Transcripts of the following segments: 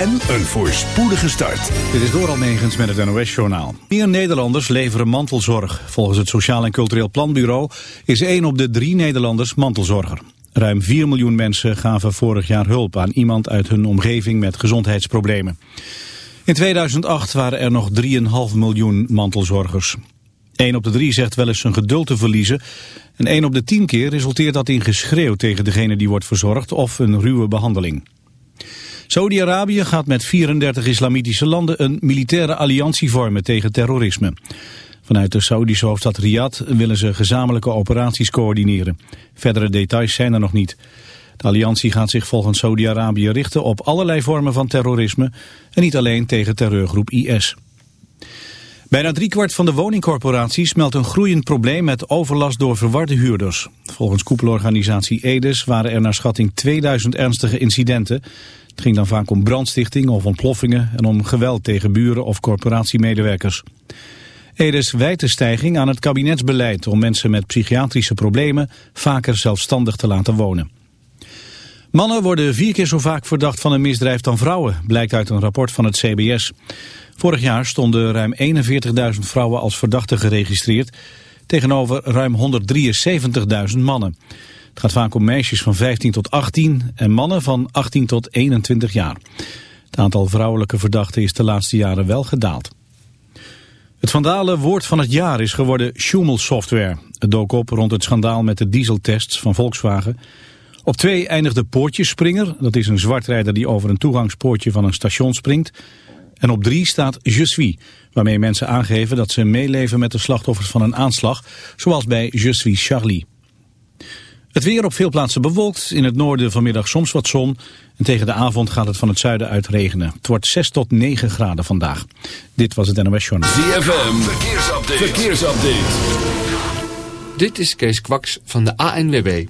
en een voorspoedige start. Dit is Doral Negens met het NOS-journaal. Meer Nederlanders leveren mantelzorg. Volgens het Sociaal en Cultureel Planbureau is 1 op de 3 Nederlanders mantelzorger. Ruim 4 miljoen mensen gaven vorig jaar hulp aan iemand uit hun omgeving met gezondheidsproblemen. In 2008 waren er nog 3,5 miljoen mantelzorgers. 1 op de 3 zegt wel eens zijn geduld te verliezen. En 1 op de 10 keer resulteert dat in geschreeuw tegen degene die wordt verzorgd of een ruwe behandeling. Saudi-Arabië gaat met 34 islamitische landen een militaire alliantie vormen tegen terrorisme. Vanuit de Saoedische hoofdstad Riyadh willen ze gezamenlijke operaties coördineren. Verdere details zijn er nog niet. De alliantie gaat zich volgens Saudi-Arabië richten op allerlei vormen van terrorisme en niet alleen tegen terreurgroep IS. Bijna driekwart van de woningcorporaties meldt een groeiend probleem met overlast door verwarde huurders. Volgens koepelorganisatie Edes waren er naar schatting 2000 ernstige incidenten. Het ging dan vaak om brandstichting of ontploffingen en om geweld tegen buren of corporatiemedewerkers. Edes wijt de stijging aan het kabinetsbeleid om mensen met psychiatrische problemen vaker zelfstandig te laten wonen. Mannen worden vier keer zo vaak verdacht van een misdrijf dan vrouwen, blijkt uit een rapport van het CBS. Vorig jaar stonden ruim 41.000 vrouwen als verdachten geregistreerd, tegenover ruim 173.000 mannen. Het gaat vaak om meisjes van 15 tot 18 en mannen van 18 tot 21 jaar. Het aantal vrouwelijke verdachten is de laatste jaren wel gedaald. Het vandale woord van het jaar is geworden Schumel Software. Het dook op rond het schandaal met de dieseltests van Volkswagen. Op twee eindigde Poortjespringer. Dat is een zwartrijder die over een toegangspoortje van een station springt. En op drie staat Je suis, waarmee mensen aangeven dat ze meeleven met de slachtoffers van een aanslag, zoals bij Je suis Charlie. Het weer op veel plaatsen bewolkt, in het noorden vanmiddag soms wat zon. En tegen de avond gaat het van het zuiden uit regenen. Het wordt 6 tot 9 graden vandaag. Dit was het NOS Journal. ZFM, verkeersupdate. verkeersupdate. Dit is Kees Kwaks van de ANWB.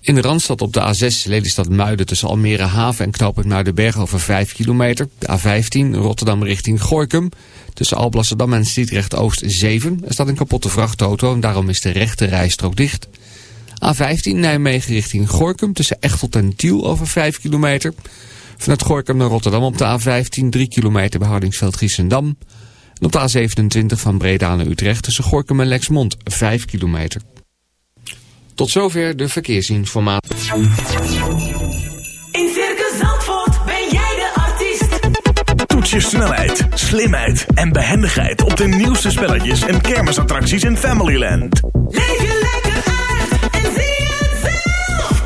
In de Randstad op de A6 Lelystad Muiden tussen Almere Haven en knooppunt Muidenberg over 5 kilometer. De A15 Rotterdam richting Gorkum. Tussen Alblasserdam en Sliedrecht Oost 7. Er staat een kapotte vrachtauto en daarom is de rechte rijstrook dicht. A15 Nijmegen richting Gorkum tussen Echtelt en Tiel over 5 kilometer. Vanuit Gorkum naar Rotterdam op de A15 3 kilometer bij Hardingsveld Giessendam. En op de A27 van Breda naar Utrecht tussen Gorkum en Lexmond 5 kilometer. Tot zover de verkeersinformatie. In Circus Zandvoort ben jij de artiest. Toets je snelheid, slimheid en behendigheid op de nieuwste spelletjes en kermisattracties in Familyland. Leef je lekker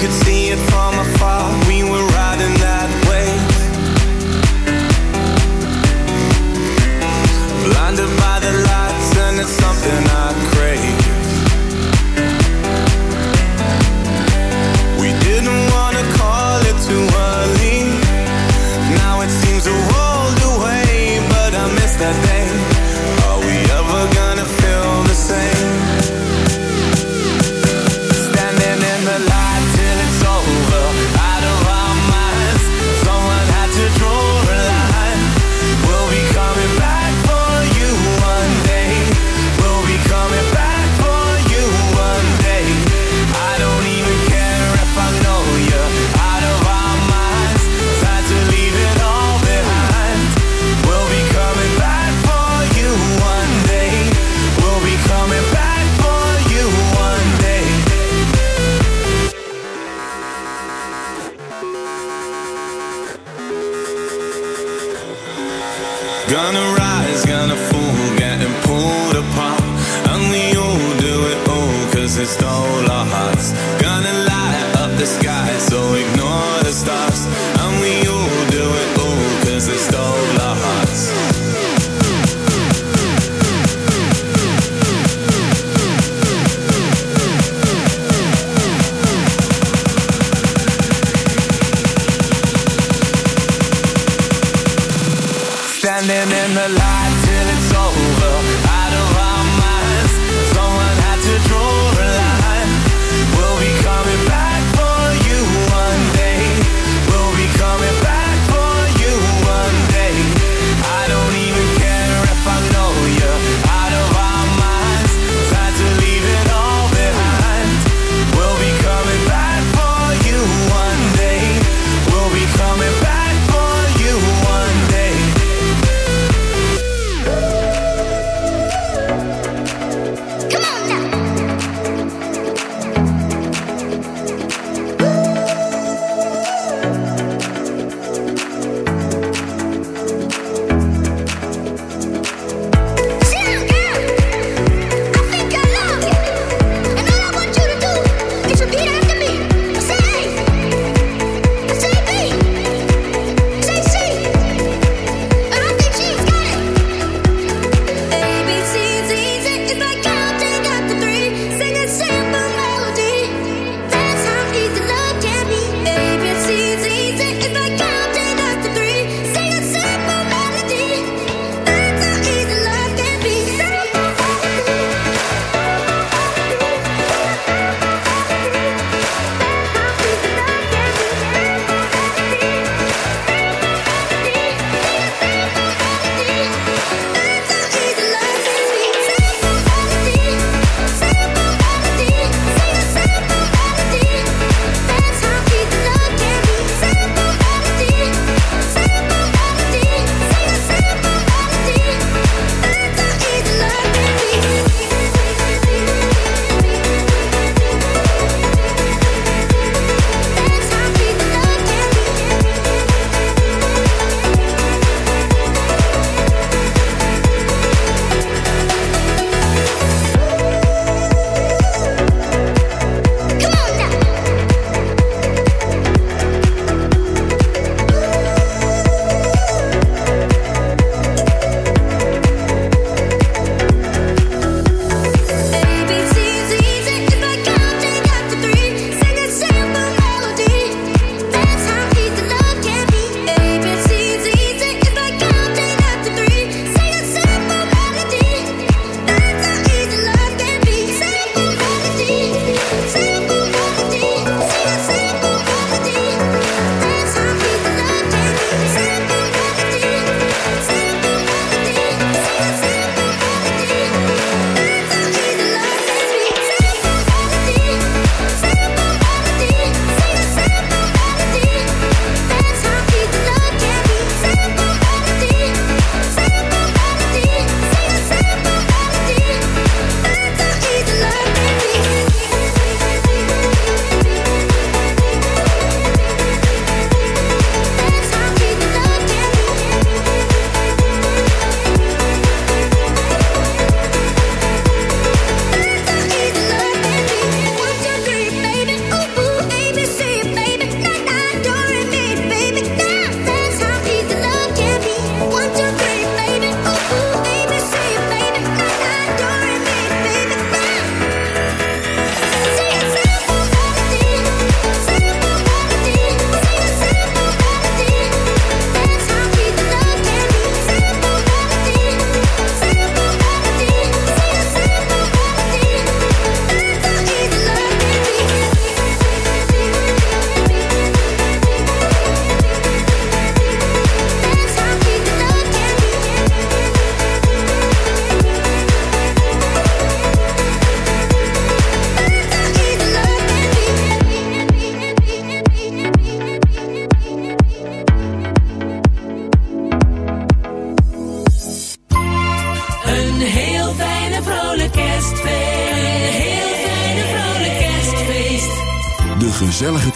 Could see it from afar.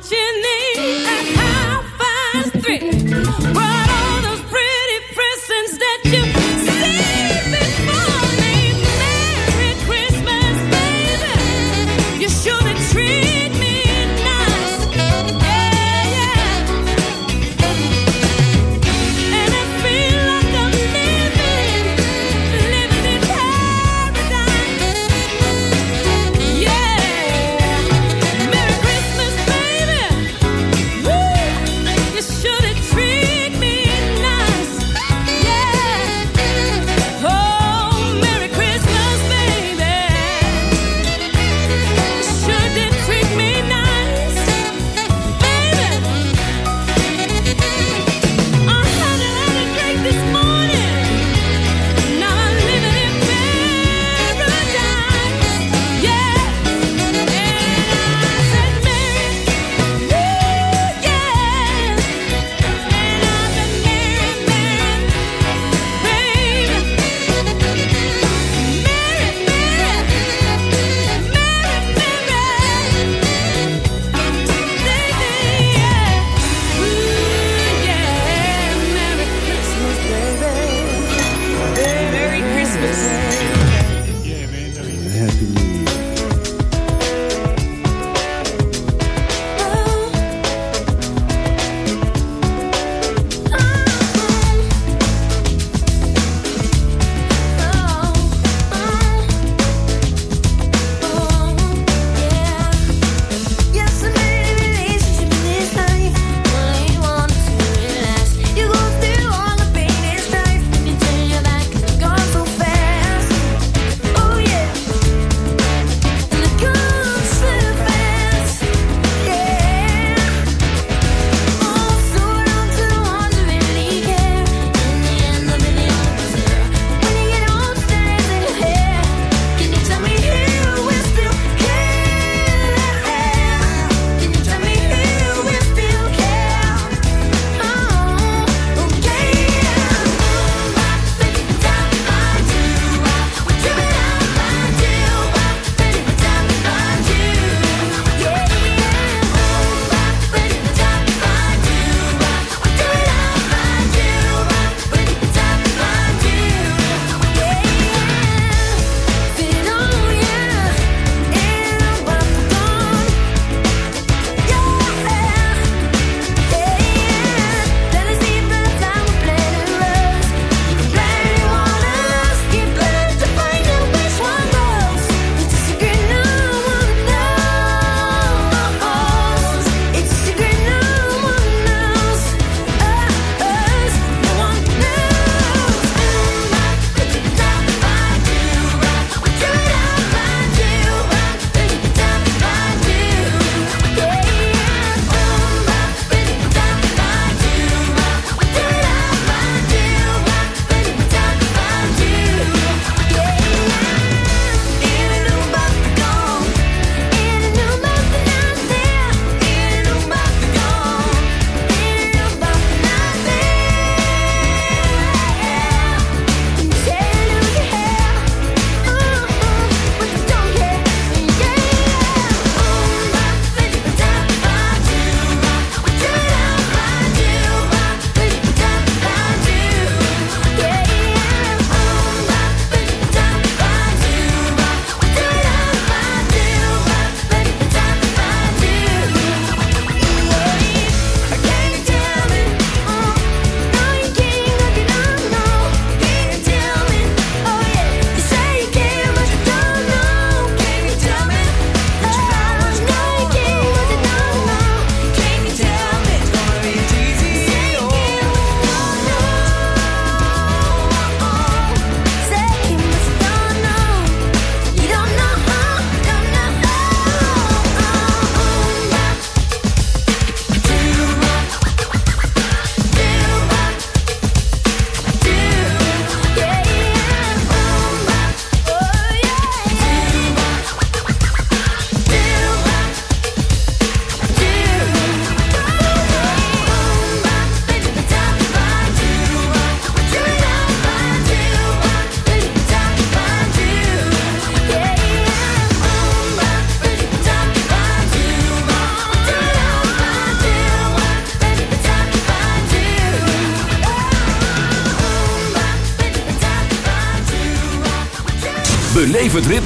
见你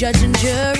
judge and jury.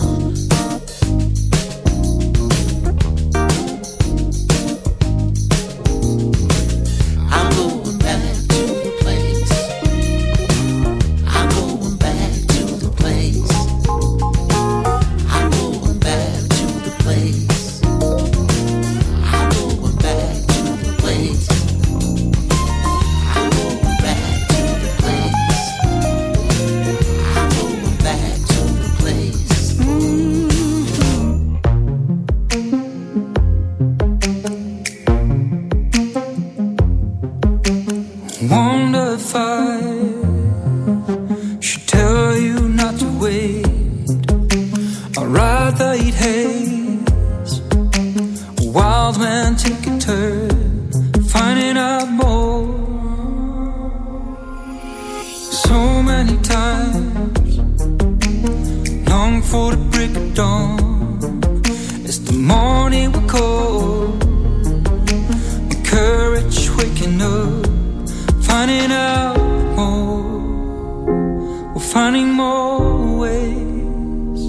More. We're finding more ways.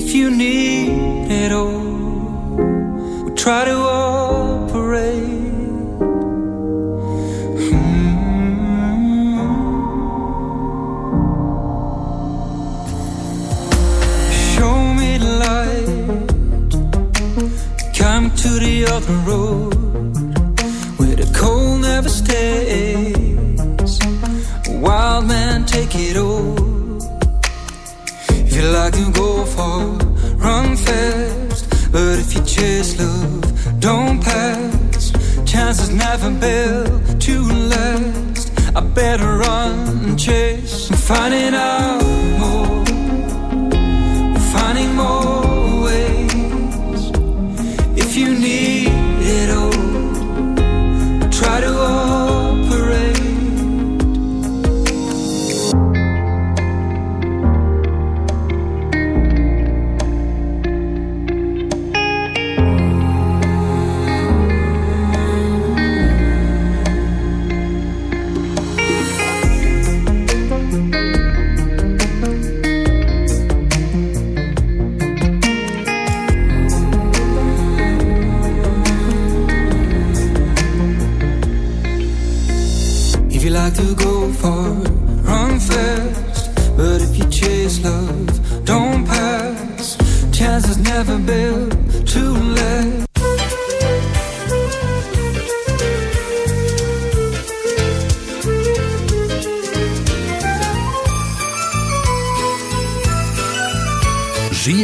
If you need it all, we'll try to operate. Show me the light. Come to the other road where the cold never stays. If can go far, run fast. But if you chase love, don't pass. Chances never built to last. I better run and chase. I'm finding out more. I'm finding more